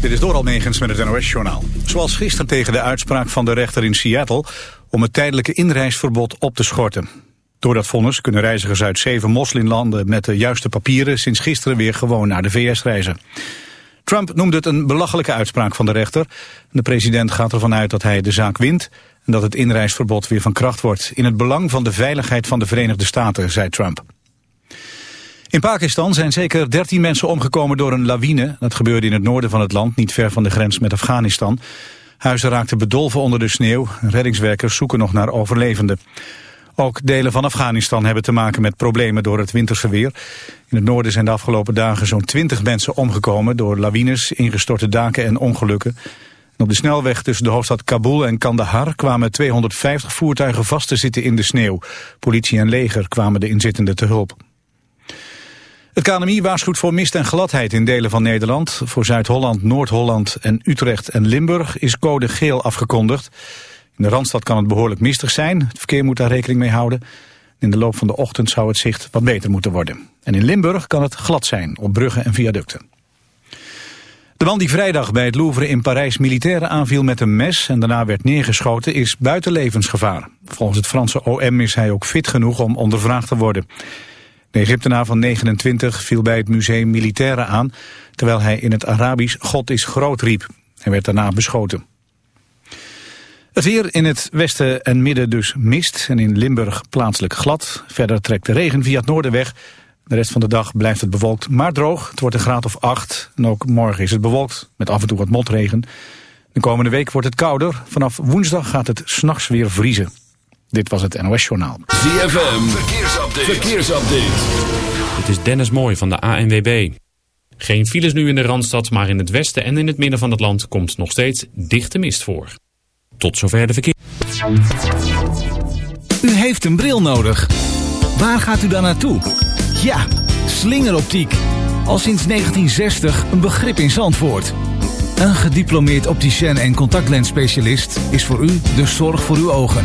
Dit is door Almegens met het NOS-journaal. Zoals gisteren tegen de uitspraak van de rechter in Seattle... om het tijdelijke inreisverbod op te schorten. Door dat vonnis kunnen reizigers uit zeven moslimlanden... met de juiste papieren sinds gisteren weer gewoon naar de VS reizen. Trump noemde het een belachelijke uitspraak van de rechter. De president gaat ervan uit dat hij de zaak wint... en dat het inreisverbod weer van kracht wordt. In het belang van de veiligheid van de Verenigde Staten, zei Trump. In Pakistan zijn zeker 13 mensen omgekomen door een lawine. Dat gebeurde in het noorden van het land, niet ver van de grens met Afghanistan. Huizen raakten bedolven onder de sneeuw. Reddingswerkers zoeken nog naar overlevenden. Ook delen van Afghanistan hebben te maken met problemen door het winterse weer. In het noorden zijn de afgelopen dagen zo'n 20 mensen omgekomen... door lawines, ingestorte daken en ongelukken. op de snelweg tussen de hoofdstad Kabul en Kandahar... kwamen 250 voertuigen vast te zitten in de sneeuw. Politie en leger kwamen de inzittenden te hulp. Het KNMI waarschuwt voor mist en gladheid in delen van Nederland. Voor Zuid-Holland, Noord-Holland en Utrecht en Limburg is code geel afgekondigd. In de Randstad kan het behoorlijk mistig zijn. Het verkeer moet daar rekening mee houden. In de loop van de ochtend zou het zicht wat beter moeten worden. En in Limburg kan het glad zijn op bruggen en viaducten. De man die vrijdag bij het Louvre in Parijs militairen aanviel met een mes... en daarna werd neergeschoten, is buiten levensgevaar. Volgens het Franse OM is hij ook fit genoeg om ondervraagd te worden. De Egyptenaar van 29 viel bij het museum militairen aan... terwijl hij in het Arabisch God is groot riep. Hij werd daarna beschoten. Het weer in het westen en midden dus mist en in Limburg plaatselijk glad. Verder trekt de regen via het noorden weg. De rest van de dag blijft het bewolkt, maar droog. Het wordt een graad of 8 en ook morgen is het bewolkt met af en toe wat motregen. De komende week wordt het kouder. Vanaf woensdag gaat het s'nachts weer vriezen. Dit was het NOS Journaal. ZFM, verkeersupdate. verkeersupdate. Dit is Dennis Mooij van de ANWB. Geen files nu in de Randstad, maar in het westen en in het midden van het land komt nog steeds dichte mist voor. Tot zover de verkeer. U heeft een bril nodig. Waar gaat u dan naartoe? Ja, slingeroptiek. Al sinds 1960 een begrip in Zandvoort. Een gediplomeerd opticien en contactlensspecialist is voor u de zorg voor uw ogen.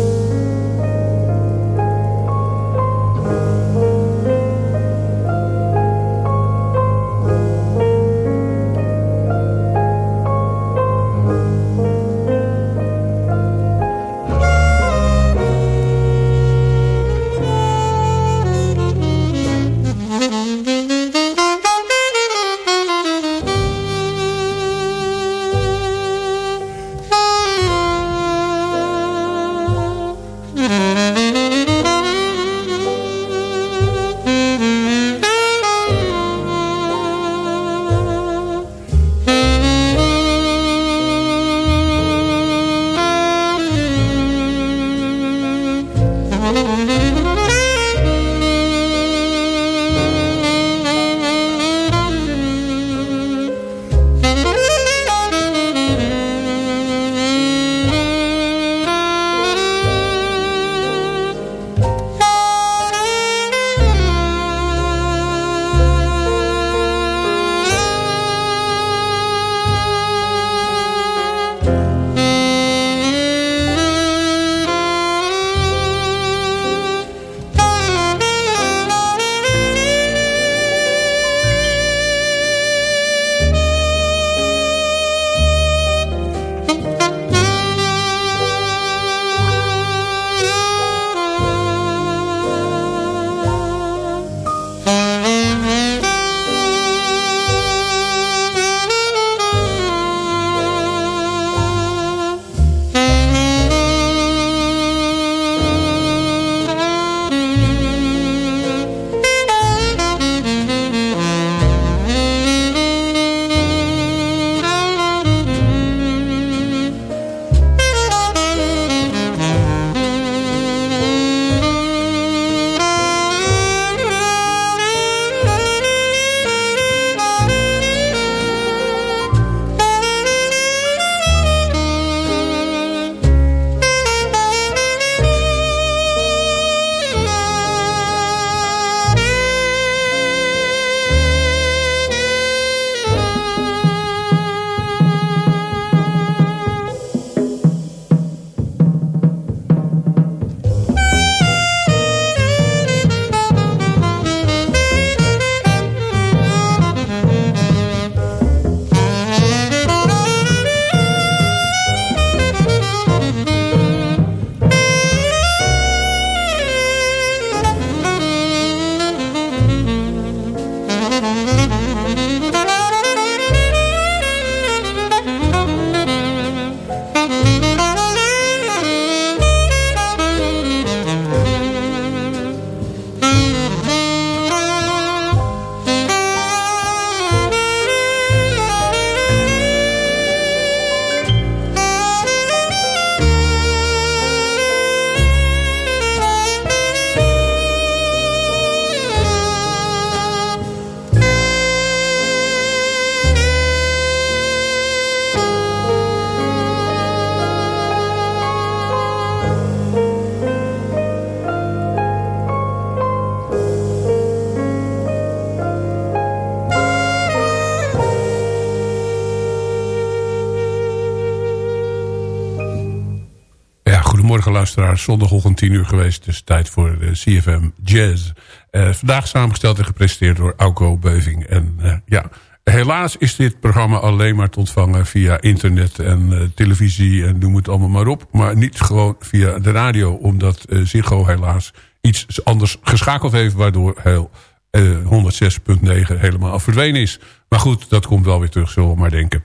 Goedemorgen luisteraars. Zondagochtend 10 uur geweest. Dus tijd voor de CFM Jazz. Uh, vandaag samengesteld en gepresenteerd door Auko Beuving. En uh, ja, helaas is dit programma alleen maar te ontvangen via internet en televisie. En noem het allemaal maar op. Maar niet gewoon via de radio. Omdat Ziggo helaas iets anders geschakeld heeft. Waardoor heel 106.9 helemaal verdwenen is. Maar goed, dat komt wel weer terug, zullen we maar denken.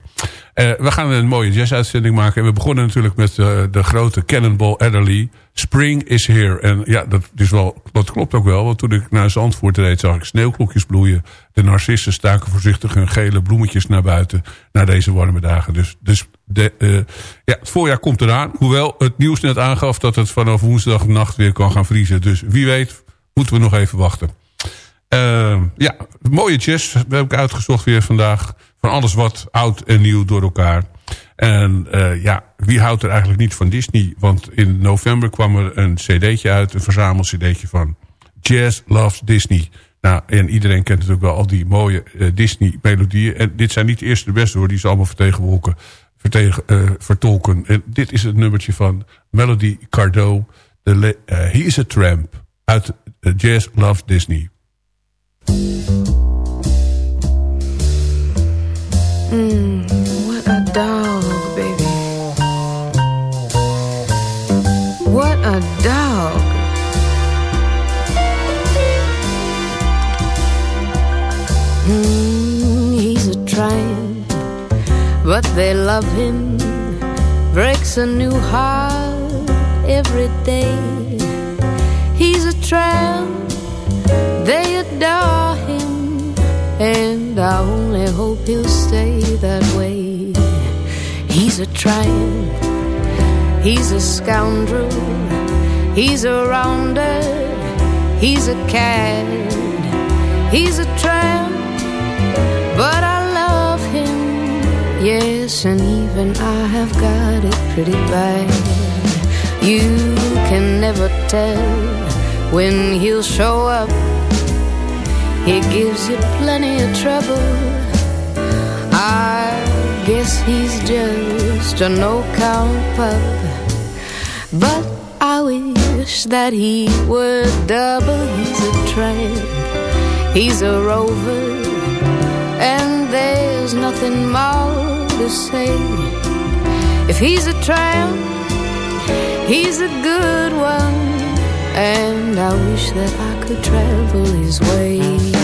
Uh, we gaan een mooie jazz-uitzending maken. En we begonnen natuurlijk met uh, de grote Cannonball Adderley. Spring is here. En ja, dat, is wel, dat klopt ook wel. Want toen ik naar Zandvoort reed, zag ik sneeuwklokjes bloeien. De narcissen staken voorzichtig hun gele bloemetjes naar buiten. Naar deze warme dagen. Dus, dus de, uh, ja, het voorjaar komt eraan. Hoewel het nieuws net aangaf dat het vanaf woensdag nacht weer kan gaan vriezen. Dus wie weet moeten we nog even wachten. Uh, ja, mooie jazz heb ik uitgezocht weer vandaag. Van alles wat oud en nieuw door elkaar. En uh, ja, wie houdt er eigenlijk niet van Disney? Want in november kwam er een cd'tje uit, een verzameld cd'tje van Jazz Loves Disney. Nou, en iedereen kent natuurlijk wel al die mooie uh, Disney melodieën. En dit zijn niet de eerste de beste hoor, die ze allemaal vertegenwoordigen. Vertegen, uh, vertolken. En dit is het nummertje van Melody Cardot. De He is a Tramp. Uit Jazz Loves Disney. Mm, what a dog, baby. What a dog. Mm, he's a tramp, but they love him. Breaks a new heart every day. He's a tramp, they adore and I only hope he'll stay that way. He's a tramp, he's a scoundrel, he's a rounder, he's a cad, he's a tramp, but I love him, yes, and even I have got it pretty bad. You can never tell when he'll show up. He gives you plenty of trouble. I guess he's just a no-count pup. But I wish that he would double. He's a tramp, he's a rover, and there's nothing more to say. If he's a tramp, he's a good one, and I wish that I could travel his way.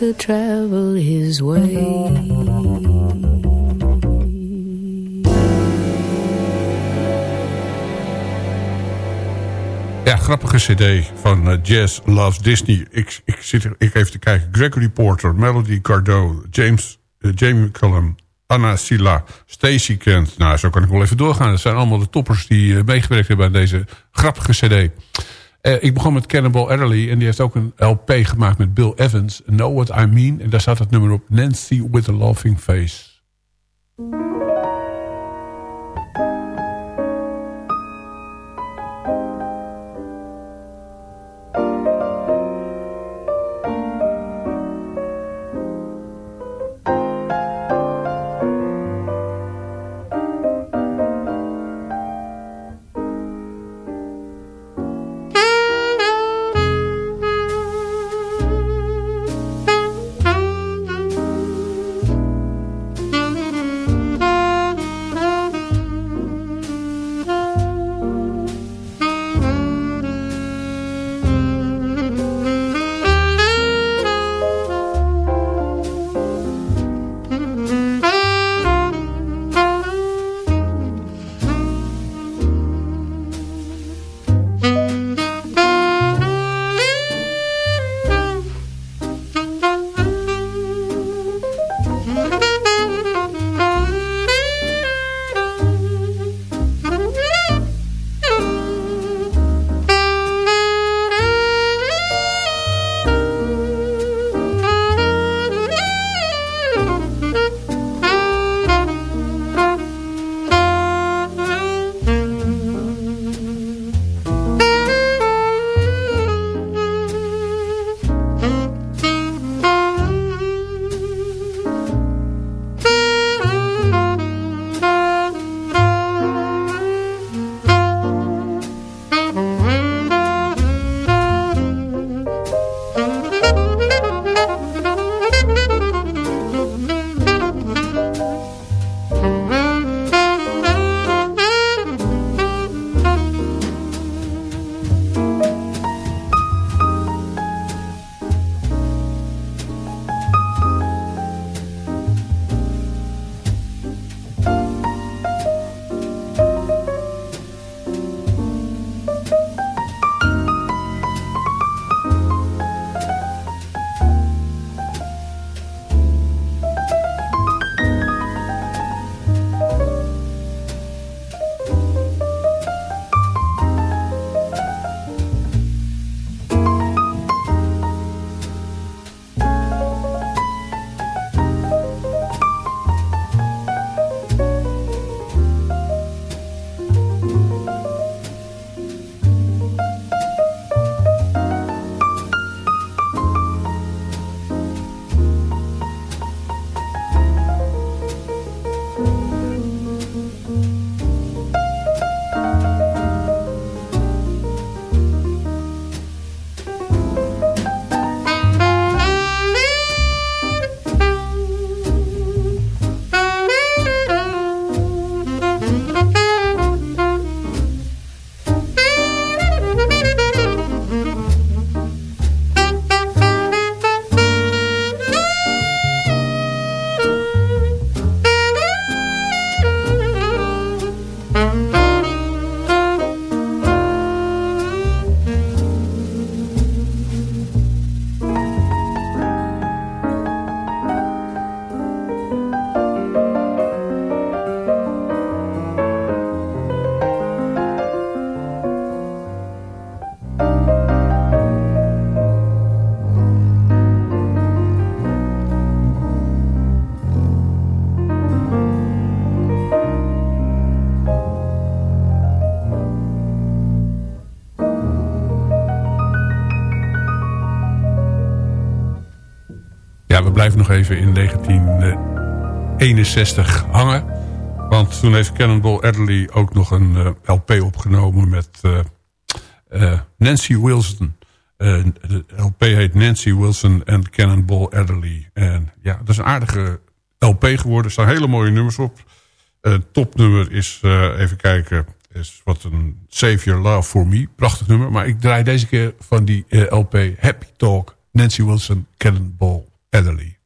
Could travel his way. Ja, grappige cd van uh, Jazz Loves Disney. Ik, ik zit er, ik even te kijken. Gregory Porter, Melody Gardot, James, uh, Jamie Anna Silla, Stacey Kent. Nou, zo kan ik wel even doorgaan. Dat zijn allemaal de toppers die uh, meegewerkt hebben aan deze grappige cd. Ik begon met Cannibal Adderley en die heeft ook een LP gemaakt met Bill Evans. Know What I Mean. En daar staat het nummer op Nancy with a Laughing Face. Blijf nog even in 1961 hangen. Want toen heeft Cannonball Adderley ook nog een eh, LP opgenomen met uh, uh, Nancy Wilson. de LP heet Nancy Wilson en Cannonball Adderley. En ja, dat is een aardige LP geworden. Er staan hele mooie nummers op. Topnummer is, even kijken, is wat een Save Your Love For Me. Prachtig nummer. Maar ik draai deze keer van die LP Happy Talk. Nancy Wilson, Cannonball Adderley.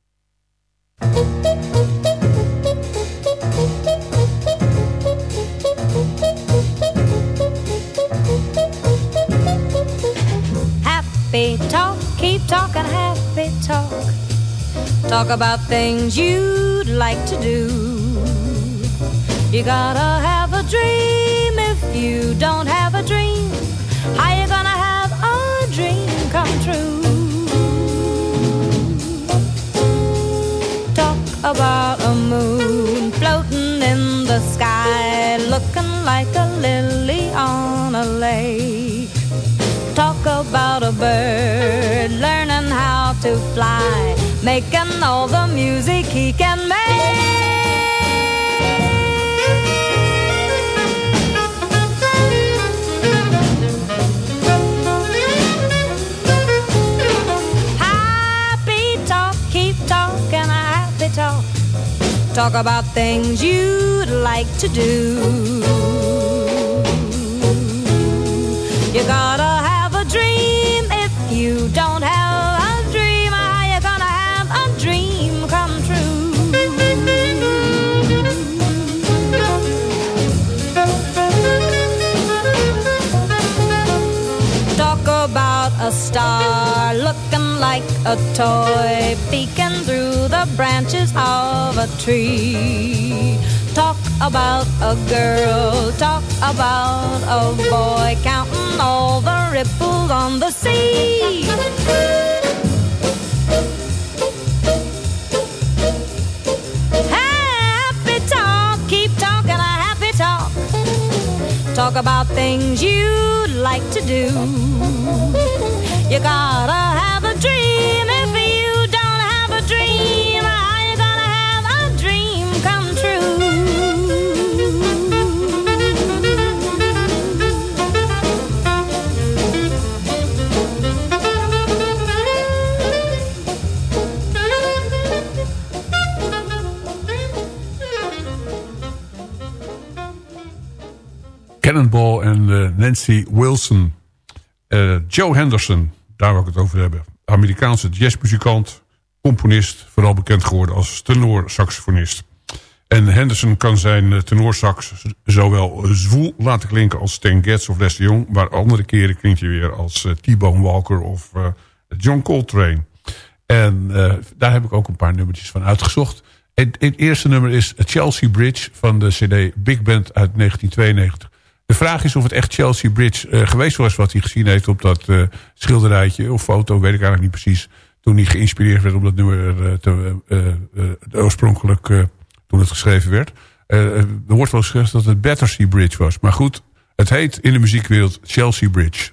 happy talk, keep talking happy talk. Talk about things you'd like to do. You gotta have a dream if you don't have a dream. About a moon floating in the sky, looking like a lily on a lake. Talk about a bird learning how to fly, making all the music he can make. Talk about things you'd like to do. You gotta have a dream if you don't have a dream. Ah, How you gonna have a dream come true? Talk about a star looking like a toy peeking through the branches of a tree. Talk about a girl, talk about a boy, counting all the ripples on the sea. Happy talk, keep talking a happy talk. Talk about things you'd like to do. You gotta have Cannonball en eh, Nancy Wilson. Eh, Joe Henderson, daar wil ik het over hebben. Amerikaanse jazzmuzikant, componist, vooral bekend geworden als tenorsaxofonist. En Henderson kan zijn uh, tenorsax zowel zwoel laten klinken als Stan Getz of Les Jong... maar andere keren klinkt hij weer als T-Bone Walker of John Coltrane. En daar heb ik ook een paar nummertjes van uitgezocht. Het, het, eerste nummer is Chelsea Bridge van de cd Big Band uit 1992. De vraag is of het echt Chelsea Bridge uh, geweest was... wat hij gezien heeft op dat uh, schilderijtje of foto, weet ik eigenlijk niet precies. Toen hij geïnspireerd werd om dat nummer uh, te, oorspronkelijk toen het geschreven werd. er wordt wel gezegd dat het Battersea Bridge was. Maar goed, het heet in de muziekwereld Chelsea Bridge.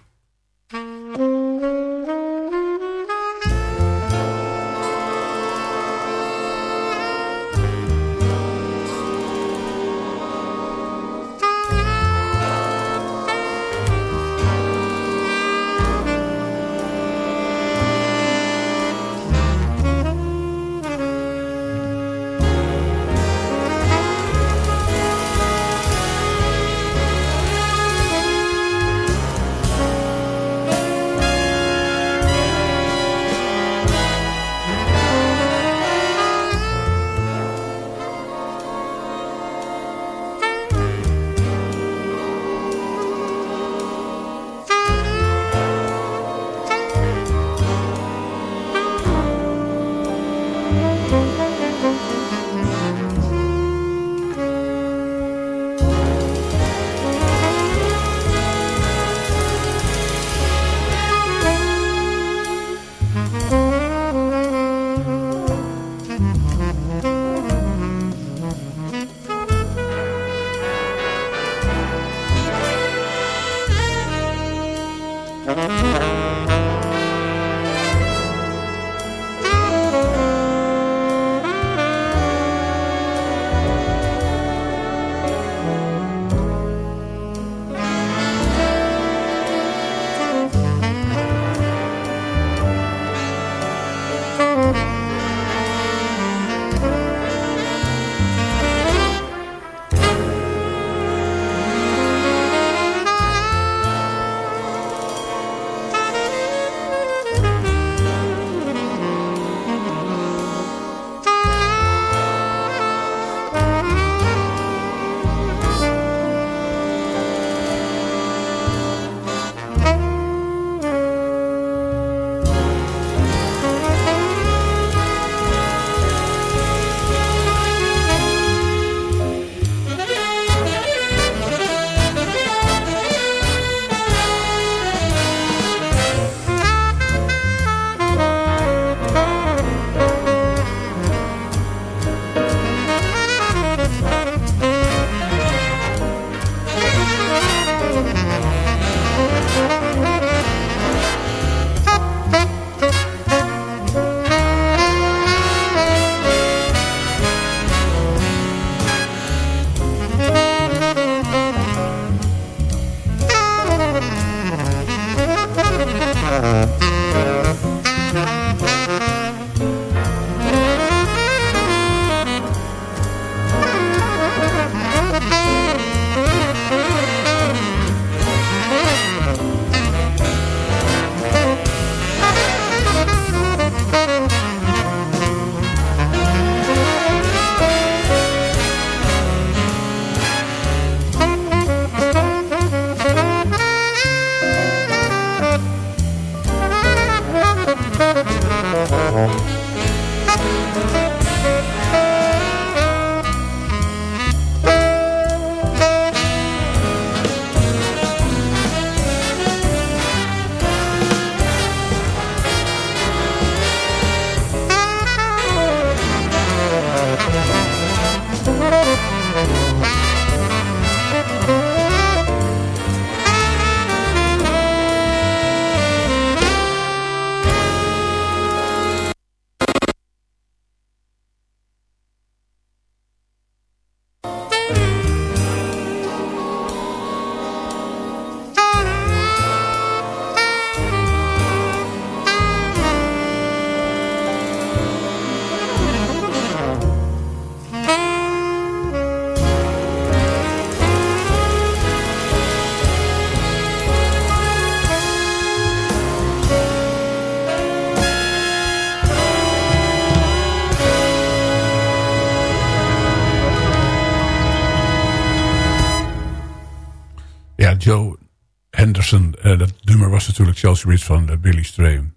Natuurlijk Chelsea Ritz van eh, Billy Strayham.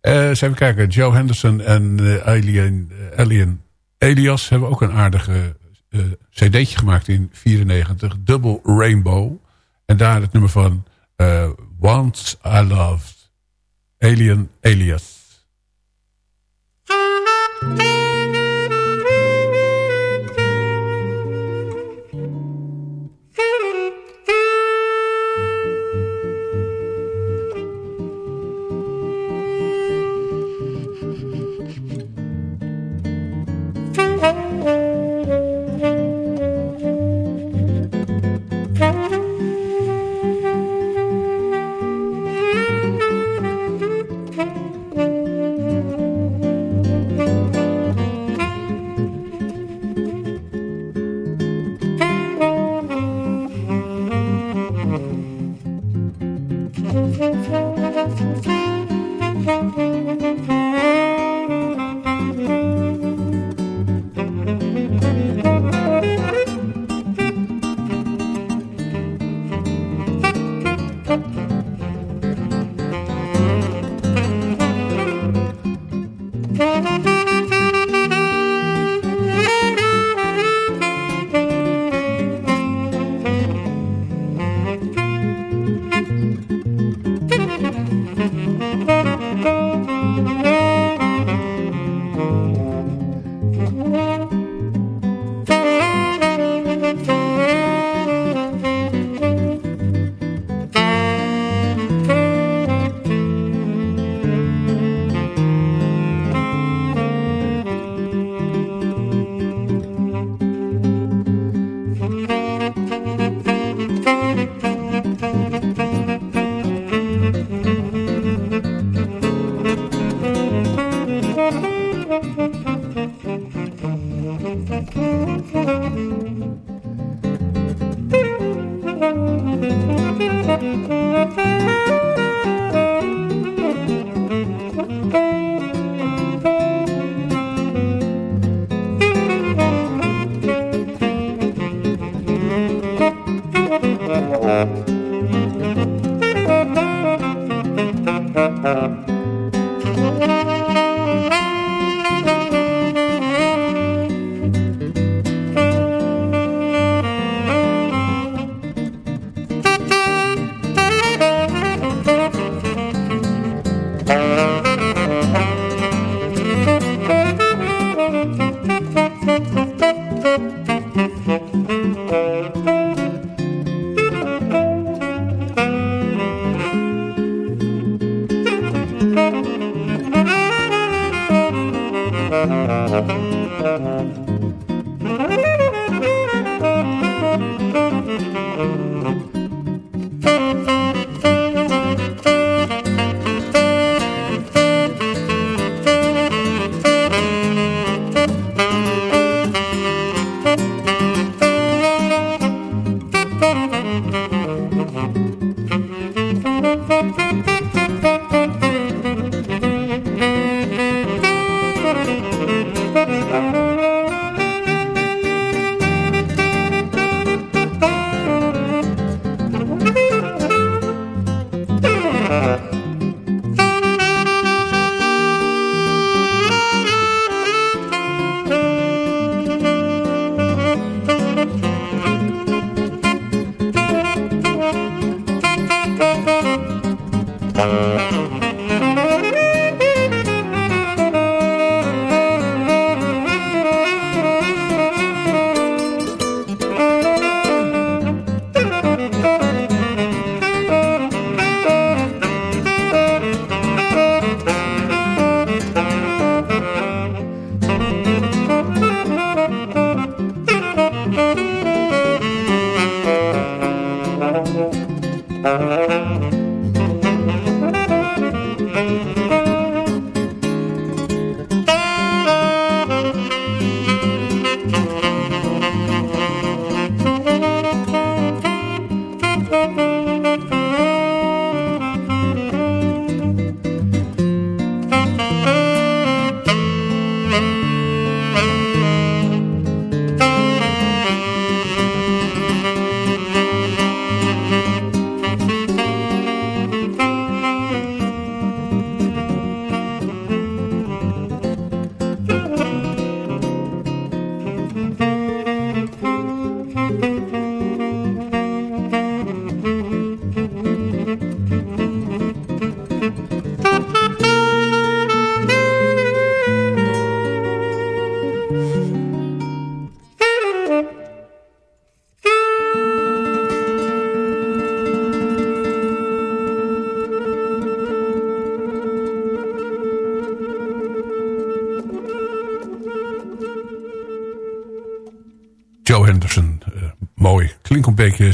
Eh eens even kijken. Joe Henderson en eh, Alien, Alien Elias hebben ook een aardige eh, cd'tje gemaakt in 94. Double Rainbow. En daar het nummer van Once I Loved. Alien Elias.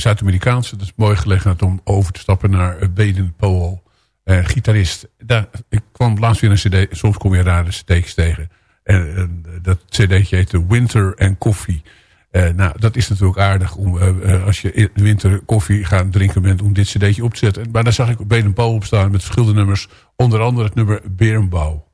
Klinkt een beetje Zuid-Amerikaans. Dat is mooi gelegen om over te stappen naar Baden Powell. gitarist. Daar, ik kwam laatst weer een cd. Soms kom je rare cd's tegen. En, dat cd'tje heet Winter and Coffee. Uh, nou, dat is natuurlijk aardig om als je in de winter koffie gaat drinken bent om dit cd'tje op te zetten. Maar daar zag ik Beden Pauw op staan met verschillende nummers. Onder andere het nummer Berenbouw.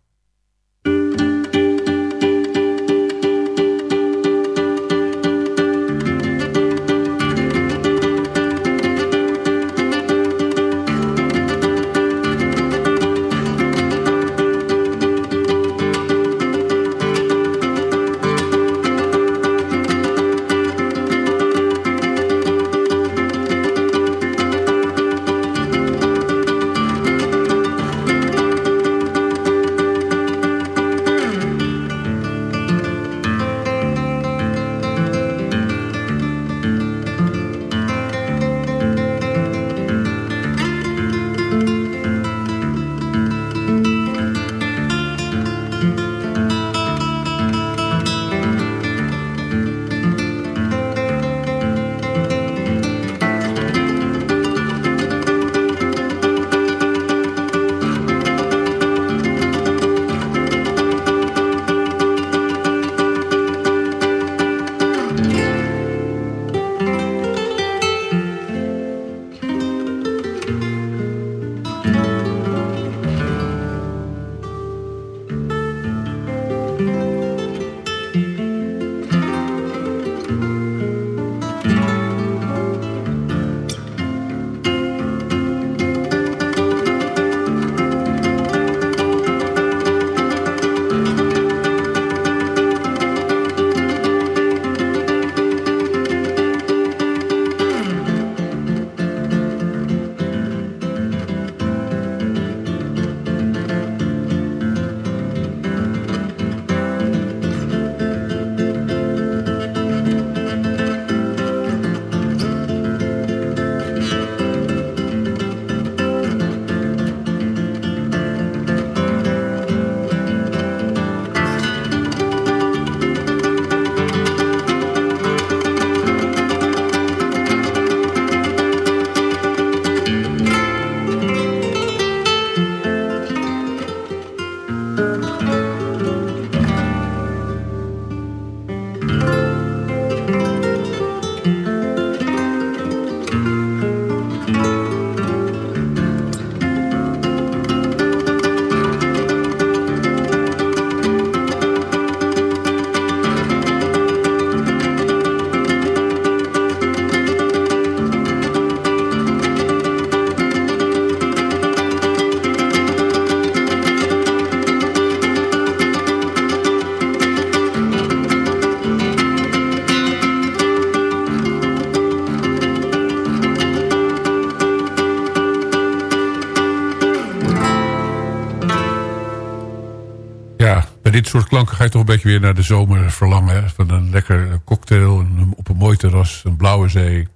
Dit soort klanken ga je toch een beetje weer naar de zomer verlangen. Hè? Van een lekker cocktail op een mooi terras, een blauwe zee.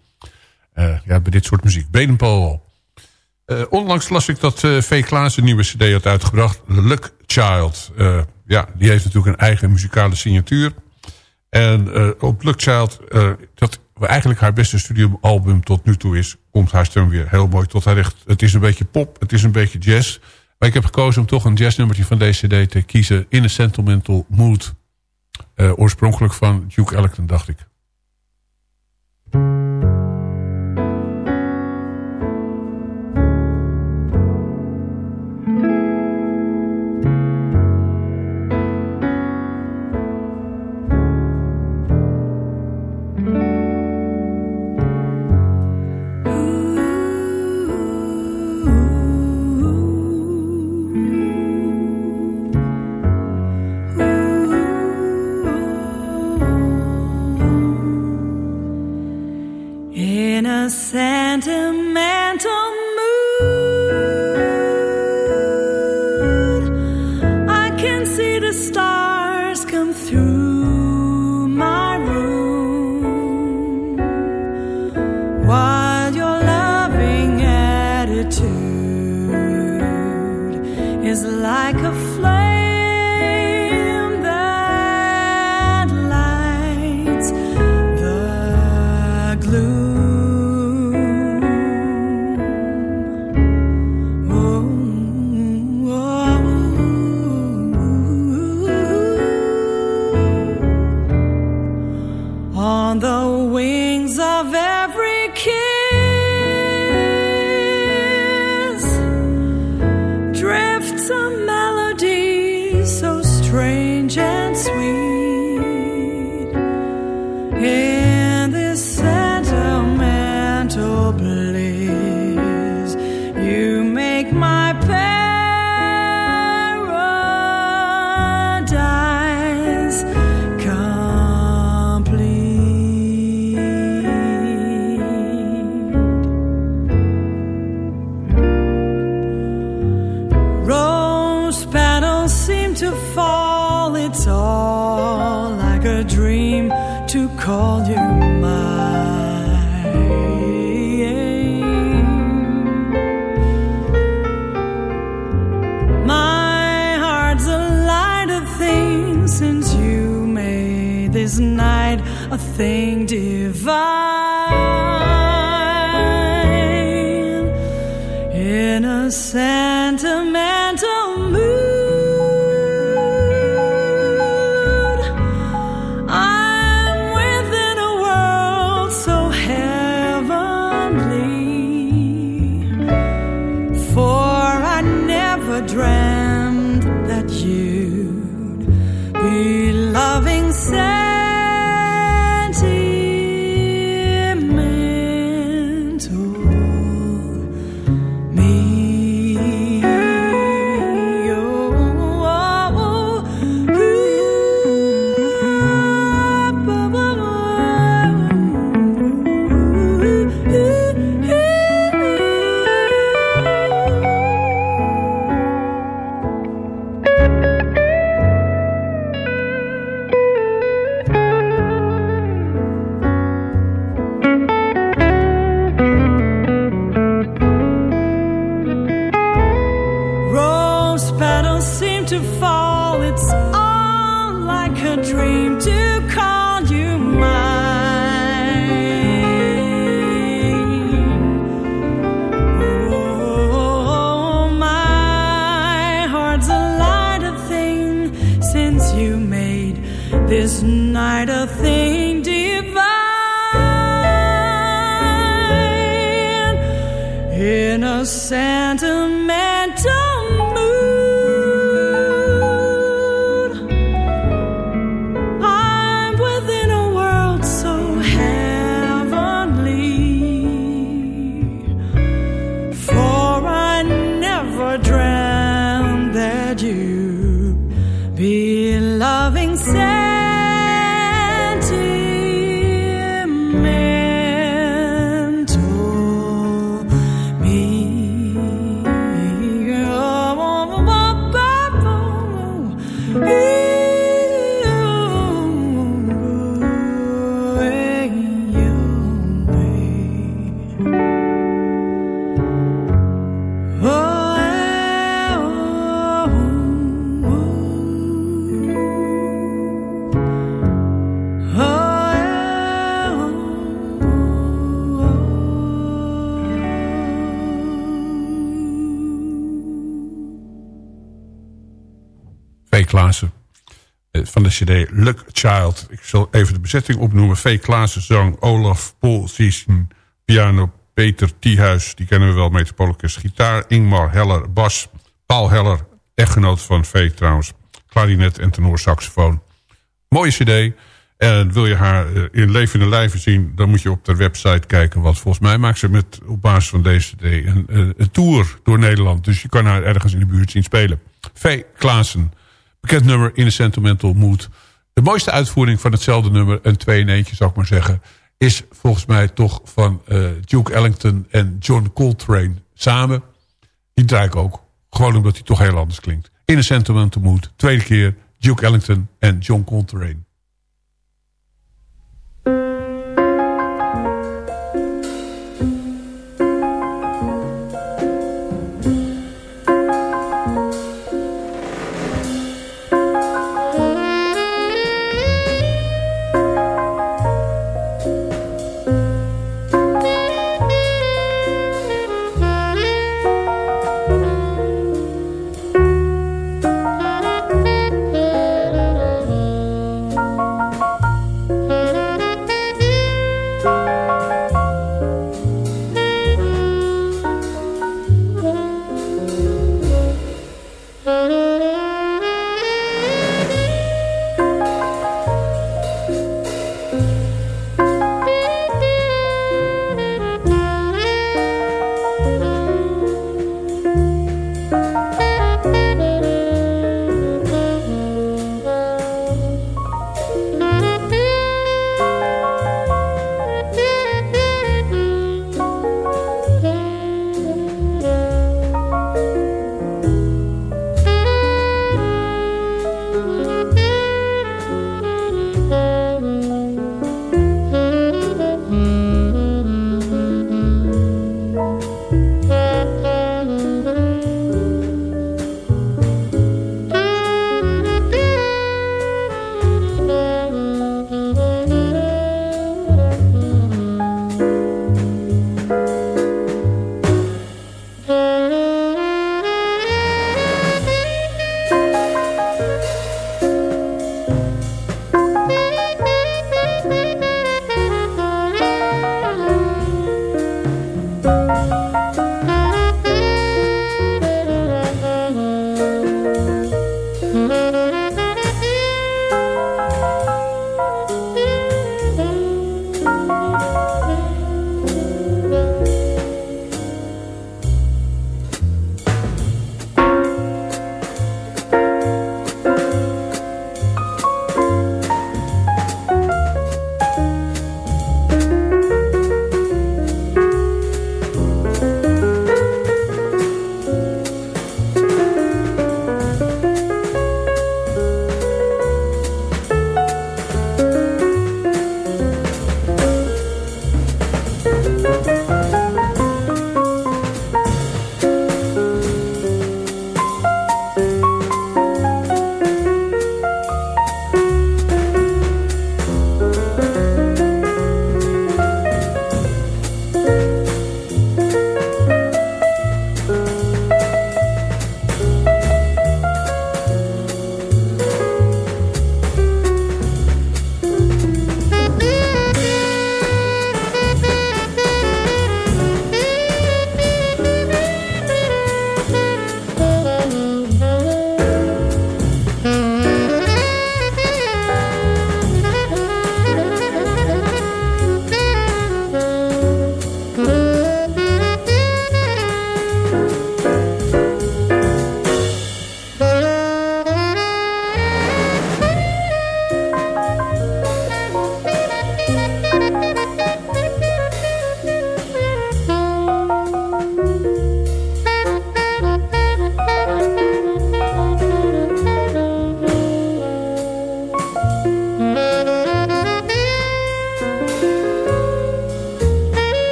Uh, ja, bij dit soort muziek. Bedenpol. Uh, onlangs las ik dat uh, V. Klaas een nieuwe cd had uitgebracht. Luck Child. ja, die heeft natuurlijk een eigen muzikale signatuur. En op Luck Child, dat eigenlijk haar beste studioalbum tot nu toe is... komt haar stem weer heel mooi tot haar recht. Het is een beetje pop, het is een beetje jazz... Maar ik heb gekozen om toch een jazznummertje van deze cd te kiezen. In a Sentimental Mood. Uh, oorspronkelijk van Duke Ellington, dacht ik. Klaassen. eh, Van de cd Luck Child. Ik zal even de bezetting opnoemen. V. Klaassen zang, Olaf Siesen, piano, Peter Thiehuis, die kennen we wel, Metropolicus, gitaar, Ingmar Heller, bas, Paul Heller, echtgenoot van V trouwens, klarinet en tenorsaxofoon. Mooie cd. En wil je haar eh, in levende lijven zien, dan moet je op de website kijken. Want volgens mij maakt ze met, op basis van deze cd een, eh, een tour door Nederland. Dus je kan haar ergens in de buurt zien spelen. V. Klaassen. Bekend nummer in een sentimental mood. De mooiste uitvoering van hetzelfde nummer, een twee in eentje zou ik maar zeggen... is volgens mij toch van eh, Duke Ellington en John Coltrane samen. Die draai ik ook. Gewoon omdat hij toch heel anders klinkt. In een sentimental mood. Tweede keer Duke Ellington en John Coltrane.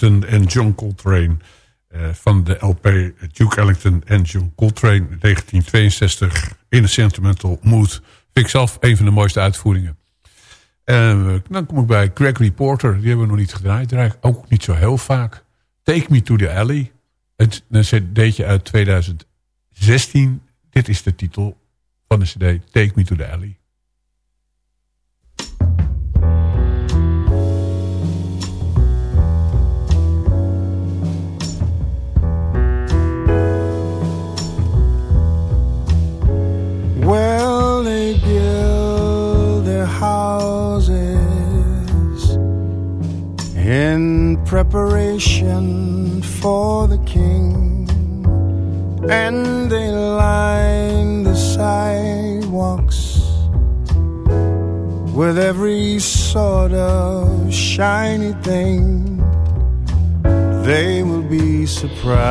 Ellington en John Coltrane. Uh, van de LP Duke Ellington en John Coltrane 1962 in a Sentimental Mood. Vind ik een van de mooiste uitvoeringen. Uh, dan kom ik bij Gregory Porter. Die hebben we nog niet gedraaid. Draai ook niet zo heel vaak. Take Me to the Alley. Het een cd'tje uit 2016. Dit is de titel van de cd. Take Me to the Alley. Preparation for the king, and they line the sidewalks with every sort of shiny thing. They will be surprised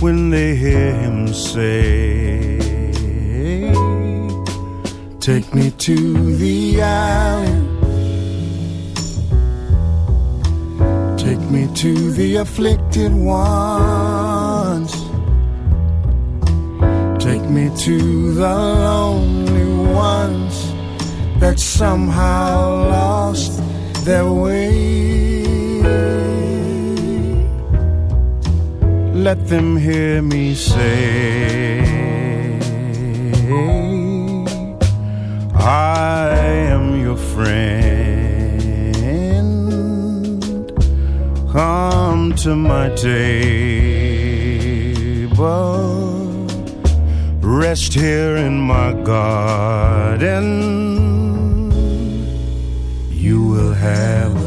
when they hear him say, Take me to the alley. Take me to the afflicted ones. Take me to the lonely ones that somehow lost their way. Let them hear me say, I am your friend. Come to my table, rest here in my garden. You will have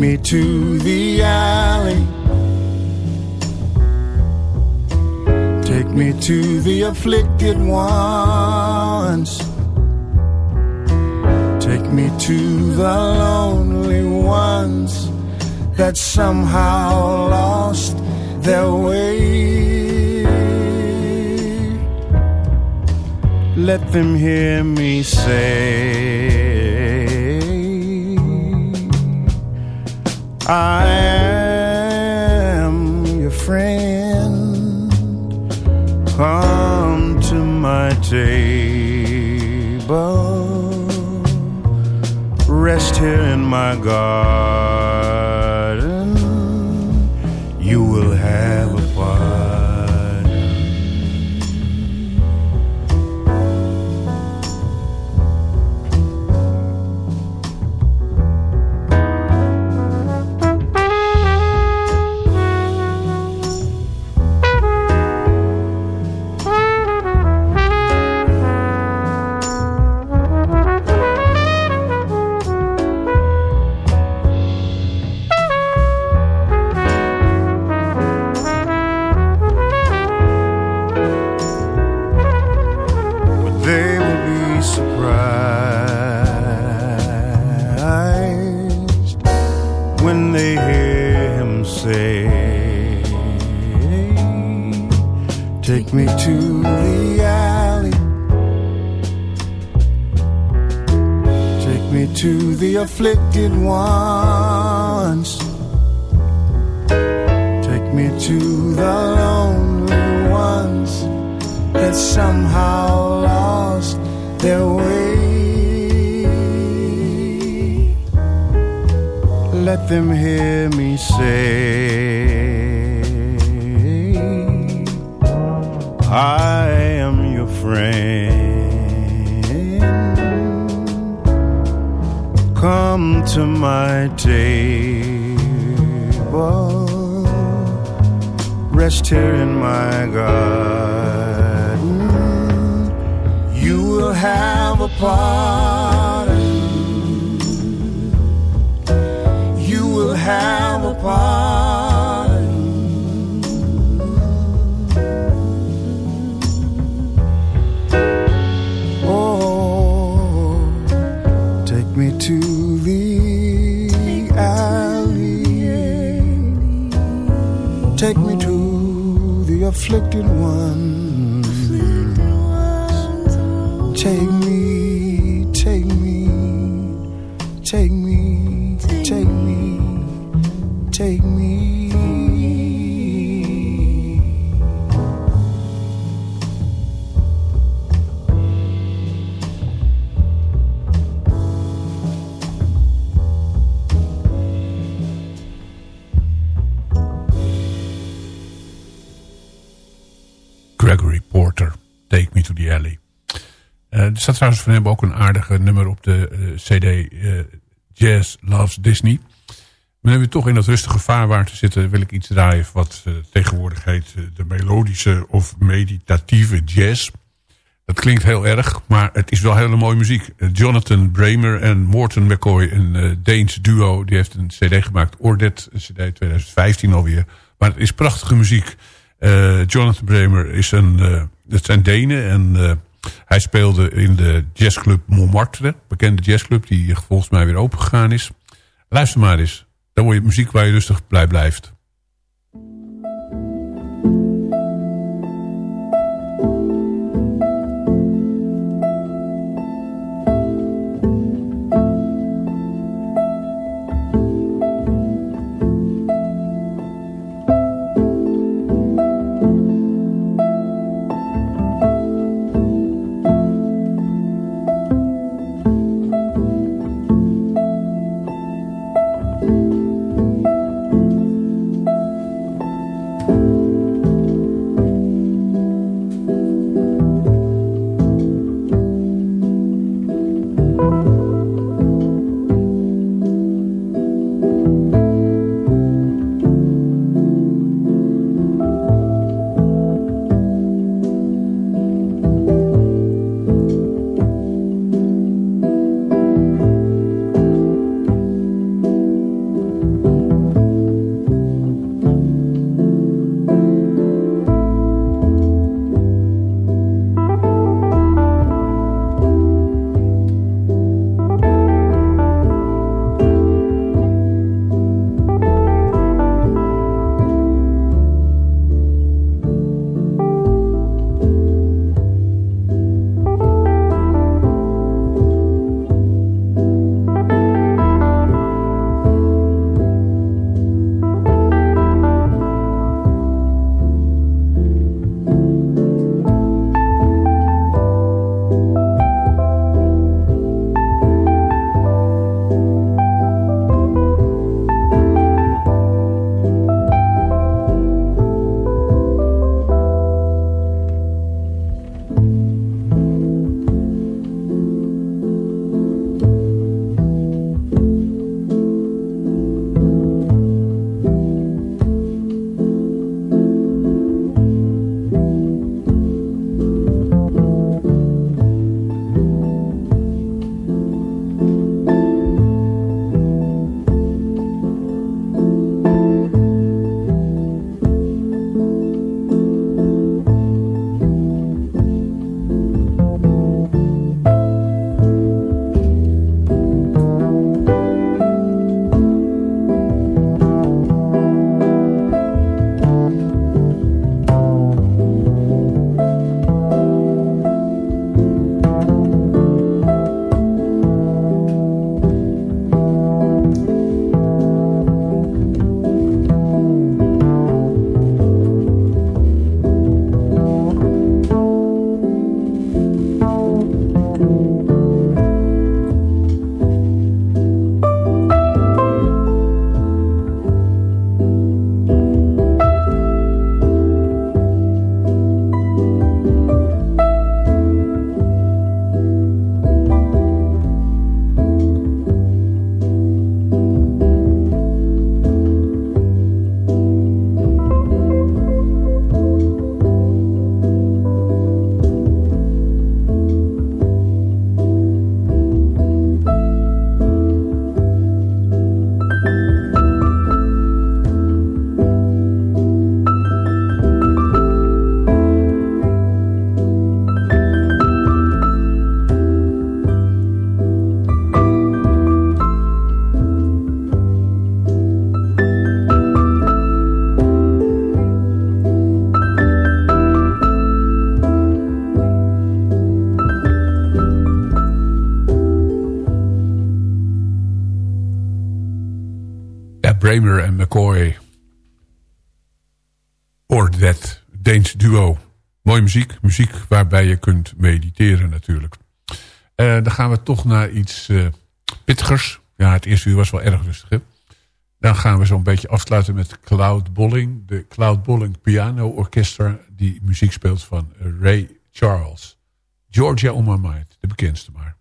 me to the alley. Take me to the afflicted ones. Take me to the lonely ones that somehow lost their way. Let them hear me say, I am your friend. Come to my table. Rest here in my garden. Afflicted ones. Take me to the lonely ones that somehow lost their way. Let them hear me say, I am your friend. Come to my table rest here in my garden. You will have a pardon. You will have a pardon. afflicted one. Staat trouwens van hem ook een aardige nummer op de eh, cd eh, Jazz Loves Disney. Maar nu we toch in dat rustige vaarwater zitten... wil ik iets draaien wat eh, tegenwoordig heet de melodische of meditatieve jazz. Dat klinkt heel erg, maar het is wel hele mooie muziek. Jonathan Bramer en Morton McCoy, een Deens duo... die heeft een cd gemaakt, Ordet, een cd 2015 alweer. Maar het is prachtige muziek. Jonathan Bramer is een... het zijn Denen en hij speelde in de jazzclub Montmartre. Bekende jazzclub die volgens mij weer opengegaan is. Luister maar eens. Dan hoor je muziek waar je rustig blij blijft. Bramer en McCoy. Or that Deens duo. Mooie muziek. Muziek waarbij je kunt mediteren natuurlijk. Uh, dan gaan we toch naar iets uh, pittigers. Ja, het eerste uur was wel erg rustig. Dan gaan we zo'n beetje afsluiten met Cloud Bolling. De Cloud Bolling Piano Orchestra. Die muziek speelt van Ray Charles. Georgia on my mind. De bekendste maar.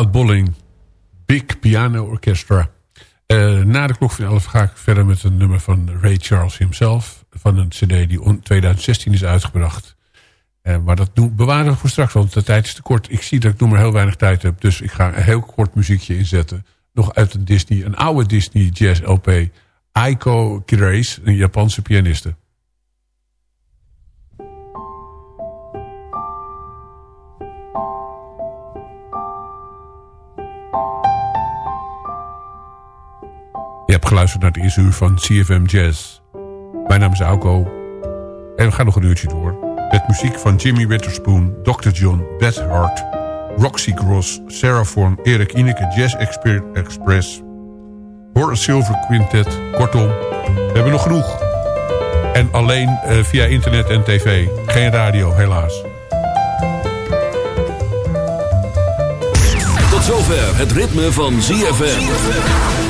Cloud Bolling, Big Piano Orchestra. Uh, na de klok van 11 ga ik verder met een nummer van Ray Charles himself. Van een cd die in 2016 is uitgebracht. Uh, maar dat bewaren we voor straks, want de tijd is te kort. Ik zie dat ik nog maar heel weinig tijd heb. Dus ik ga een heel kort muziekje inzetten. Nog uit een Disney, een oude Disney jazz LP. Aiko Grace, een Japanse pianiste. Hebt geluisterd naar het eerste uur van CFM Jazz. Mijn naam is Auko. En we gaan nog een uurtje door. Met muziek van Jimmy Witherspoon, Dr. John, Beth Hart... Roxy Gross, Sarah Erik Ineke, Jazz Express... Horace Silver Quintet. Kortom, we hebben nog genoeg. En alleen uh, via internet en tv. Geen radio, helaas. Tot zover het ritme van ZFM.